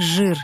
Жир.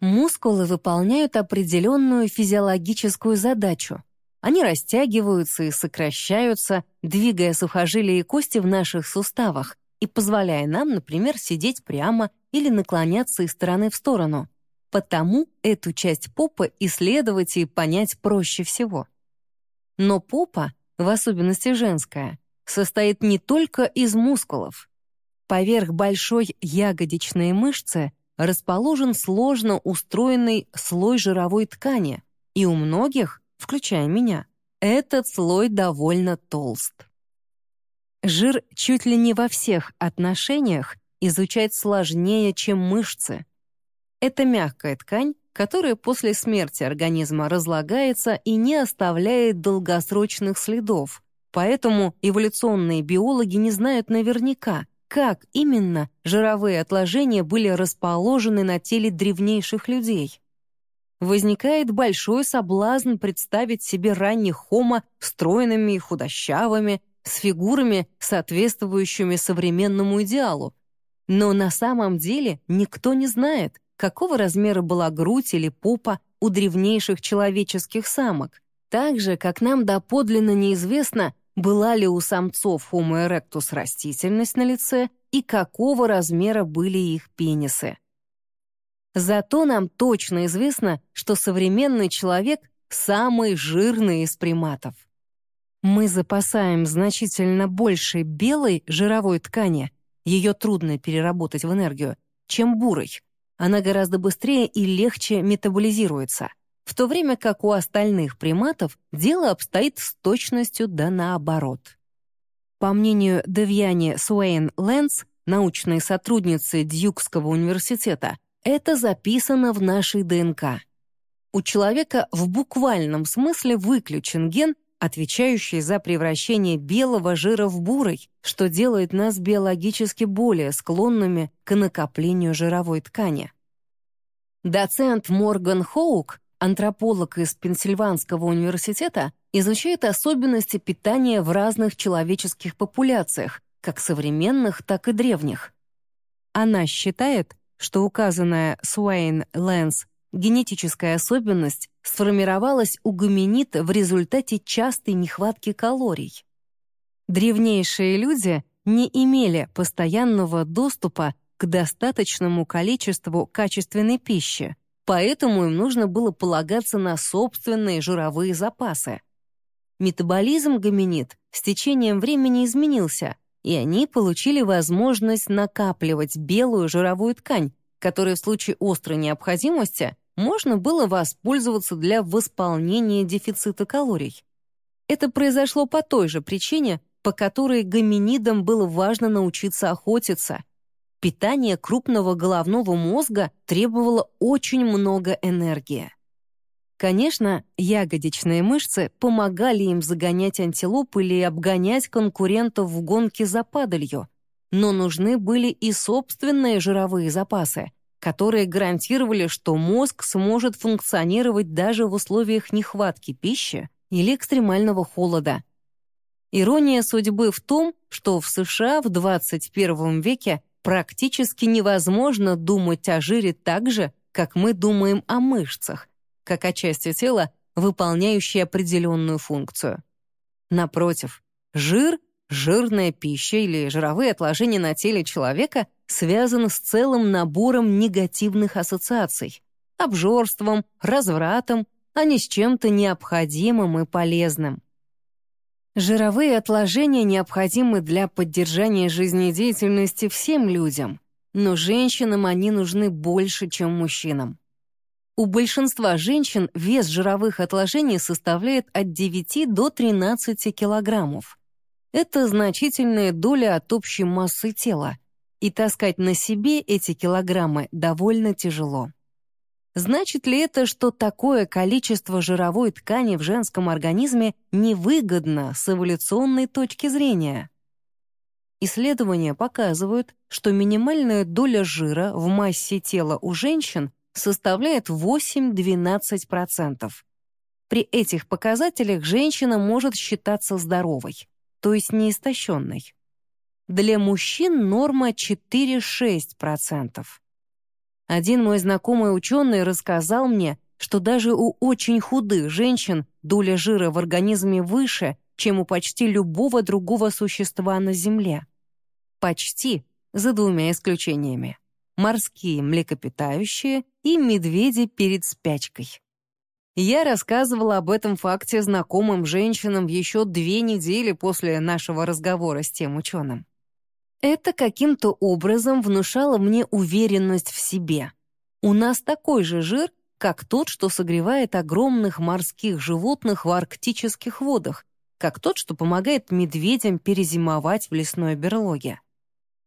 Мускулы выполняют определенную физиологическую задачу. Они растягиваются и сокращаются, двигая сухожилия и кости в наших суставах и позволяя нам, например, сидеть прямо или наклоняться из стороны в сторону. Потому эту часть попы исследовать и понять проще всего. Но попа, в особенности женская, состоит не только из мускулов. Поверх большой ягодичной мышцы расположен сложно устроенный слой жировой ткани, и у многих, включая меня, этот слой довольно толст. Жир чуть ли не во всех отношениях изучать сложнее, чем мышцы. Это мягкая ткань, которая после смерти организма разлагается и не оставляет долгосрочных следов, поэтому эволюционные биологи не знают наверняка, как именно жировые отложения были расположены на теле древнейших людей. Возникает большой соблазн представить себе ранних хомо стройными и худощавыми, с фигурами, соответствующими современному идеалу. Но на самом деле никто не знает, какого размера была грудь или попа у древнейших человеческих самок, так же, как нам доподлинно неизвестно, была ли у самцов Homo erectus растительность на лице и какого размера были их пенисы. Зато нам точно известно, что современный человек — самый жирный из приматов. Мы запасаем значительно больше белой жировой ткани, ее трудно переработать в энергию, чем бурой. Она гораздо быстрее и легче метаболизируется — в то время как у остальных приматов дело обстоит с точностью да наоборот. По мнению Девьяни Суэйн Лэнс, научной сотрудницы Дьюкского университета, это записано в нашей ДНК. У человека в буквальном смысле выключен ген, отвечающий за превращение белого жира в бурый, что делает нас биологически более склонными к накоплению жировой ткани. Доцент Морган Хоук антрополог из Пенсильванского университета, изучает особенности питания в разных человеческих популяциях, как современных, так и древних. Она считает, что указанная Суэйн Лэнс генетическая особенность сформировалась у гоминид в результате частой нехватки калорий. Древнейшие люди не имели постоянного доступа к достаточному количеству качественной пищи, поэтому им нужно было полагаться на собственные жировые запасы. Метаболизм гоминид с течением времени изменился, и они получили возможность накапливать белую жировую ткань, которой в случае острой необходимости можно было воспользоваться для восполнения дефицита калорий. Это произошло по той же причине, по которой гоминидам было важно научиться охотиться — питание крупного головного мозга требовало очень много энергии. Конечно, ягодичные мышцы помогали им загонять антилоп или обгонять конкурентов в гонке за падалью, но нужны были и собственные жировые запасы, которые гарантировали, что мозг сможет функционировать даже в условиях нехватки пищи или экстремального холода. Ирония судьбы в том, что в США в 21 веке Практически невозможно думать о жире так же, как мы думаем о мышцах, как о части тела, выполняющей определенную функцию. Напротив, жир, жирная пища или жировые отложения на теле человека связаны с целым набором негативных ассоциаций — обжорством, развратом, а не с чем-то необходимым и полезным. Жировые отложения необходимы для поддержания жизнедеятельности всем людям, но женщинам они нужны больше, чем мужчинам. У большинства женщин вес жировых отложений составляет от 9 до 13 килограммов. Это значительная доля от общей массы тела, и таскать на себе эти килограммы довольно тяжело. Значит ли это, что такое количество жировой ткани в женском организме невыгодно с эволюционной точки зрения? Исследования показывают, что минимальная доля жира в массе тела у женщин составляет 8-12%. При этих показателях женщина может считаться здоровой, то есть неистощенной. Для мужчин норма 4-6%. Один мой знакомый ученый рассказал мне, что даже у очень худых женщин доля жира в организме выше, чем у почти любого другого существа на Земле. Почти, за двумя исключениями. Морские млекопитающие и медведи перед спячкой. Я рассказывала об этом факте знакомым женщинам еще две недели после нашего разговора с тем ученым. Это каким-то образом внушало мне уверенность в себе. У нас такой же жир, как тот, что согревает огромных морских животных в арктических водах, как тот, что помогает медведям перезимовать в лесной берлоге.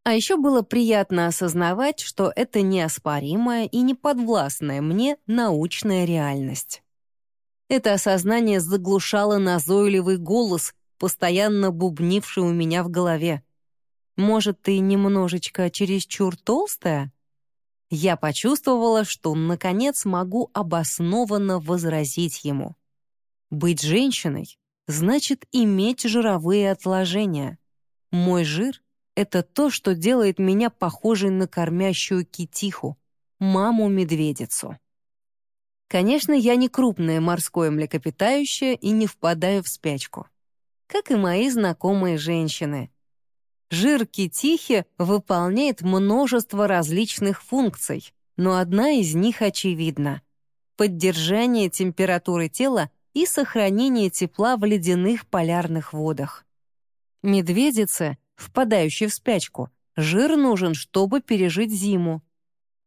А еще было приятно осознавать, что это неоспоримая и неподвластная мне научная реальность. Это осознание заглушало назойливый голос, постоянно бубнивший у меня в голове. «Может, ты немножечко чересчур толстая?» Я почувствовала, что, наконец, могу обоснованно возразить ему. Быть женщиной значит иметь жировые отложения. Мой жир — это то, что делает меня похожей на кормящую китиху, маму-медведицу. Конечно, я не крупное морское млекопитающее и не впадаю в спячку. Как и мои знакомые женщины. Жир китихи выполняет множество различных функций, но одна из них очевидна — поддержание температуры тела и сохранение тепла в ледяных полярных водах. Медведице, впадающей в спячку, жир нужен, чтобы пережить зиму.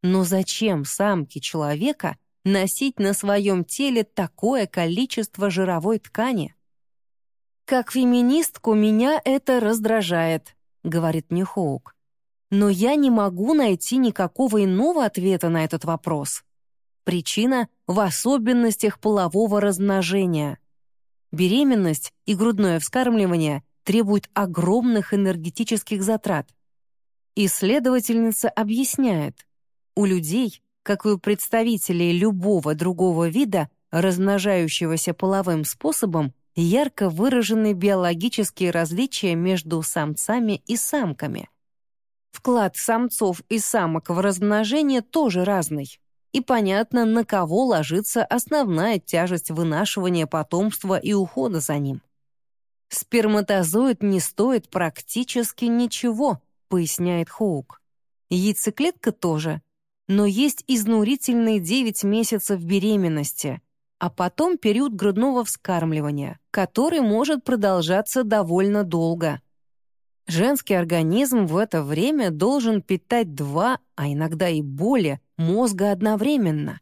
Но зачем самке человека носить на своем теле такое количество жировой ткани? «Как феминистку меня это раздражает», — говорит мне. «Но я не могу найти никакого иного ответа на этот вопрос. Причина в особенностях полового размножения. Беременность и грудное вскармливание требуют огромных энергетических затрат. Исследовательница объясняет, у людей как и у представителей любого другого вида, размножающегося половым способом, ярко выражены биологические различия между самцами и самками. Вклад самцов и самок в размножение тоже разный. И понятно, на кого ложится основная тяжесть вынашивания потомства и ухода за ним. Сперматозоид не стоит практически ничего, поясняет Хоук. Яйцеклетка тоже — но есть изнурительные 9 месяцев беременности, а потом период грудного вскармливания, который может продолжаться довольно долго. Женский организм в это время должен питать два, а иногда и более, мозга одновременно.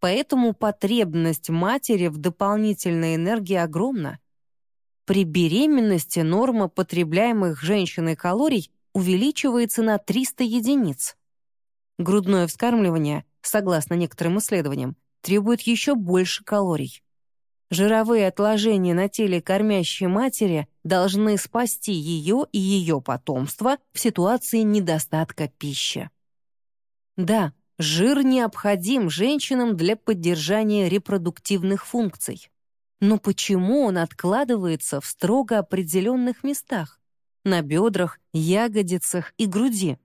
Поэтому потребность матери в дополнительной энергии огромна. При беременности норма потребляемых женщиной калорий увеличивается на 300 единиц. Грудное вскармливание, согласно некоторым исследованиям, требует еще больше калорий. Жировые отложения на теле кормящей матери должны спасти ее и ее потомство в ситуации недостатка пищи. Да, жир необходим женщинам для поддержания репродуктивных функций. Но почему он откладывается в строго определенных местах? На бедрах, ягодицах и груди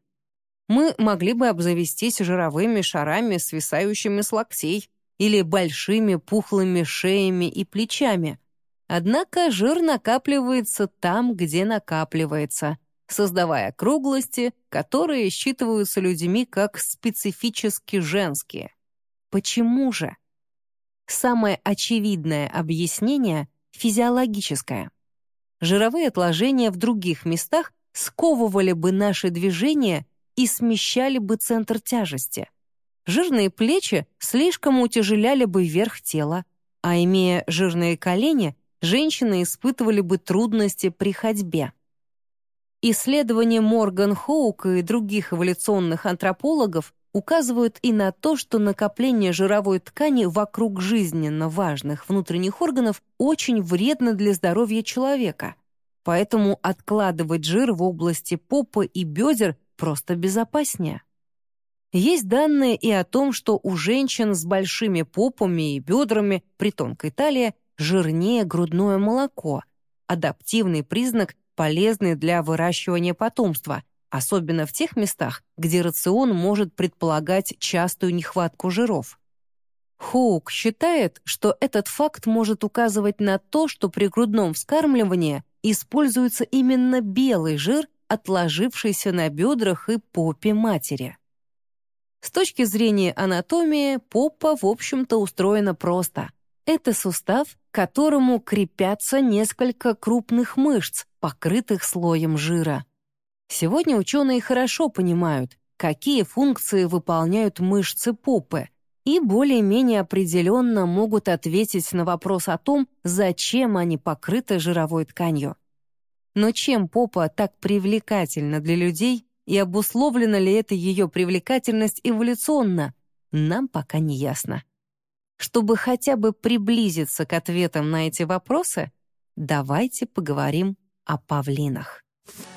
мы могли бы обзавестись жировыми шарами, свисающими с локтей, или большими пухлыми шеями и плечами. Однако жир накапливается там, где накапливается, создавая круглости, которые считываются людьми как специфически женские. Почему же? Самое очевидное объяснение — физиологическое. Жировые отложения в других местах сковывали бы наши движения и смещали бы центр тяжести. Жирные плечи слишком утяжеляли бы верх тела, а имея жирные колени, женщины испытывали бы трудности при ходьбе. Исследования Морган Хоука и других эволюционных антропологов указывают и на то, что накопление жировой ткани вокруг жизненно важных внутренних органов очень вредно для здоровья человека. Поэтому откладывать жир в области попы и бедер просто безопаснее. Есть данные и о том, что у женщин с большими попами и бедрами при тонкой талии жирнее грудное молоко, адаптивный признак, полезный для выращивания потомства, особенно в тех местах, где рацион может предполагать частую нехватку жиров. Хоук считает, что этот факт может указывать на то, что при грудном вскармливании используется именно белый жир, отложившийся на бедрах и попе матери. С точки зрения анатомии, попа, в общем-то, устроена просто. Это сустав, к которому крепятся несколько крупных мышц, покрытых слоем жира. Сегодня ученые хорошо понимают, какие функции выполняют мышцы попы, и более-менее определенно могут ответить на вопрос о том, зачем они покрыты жировой тканью. Но чем попа так привлекательна для людей и обусловлена ли эта ее привлекательность эволюционно, нам пока не ясно. Чтобы хотя бы приблизиться к ответам на эти вопросы, давайте поговорим о павлинах. Thank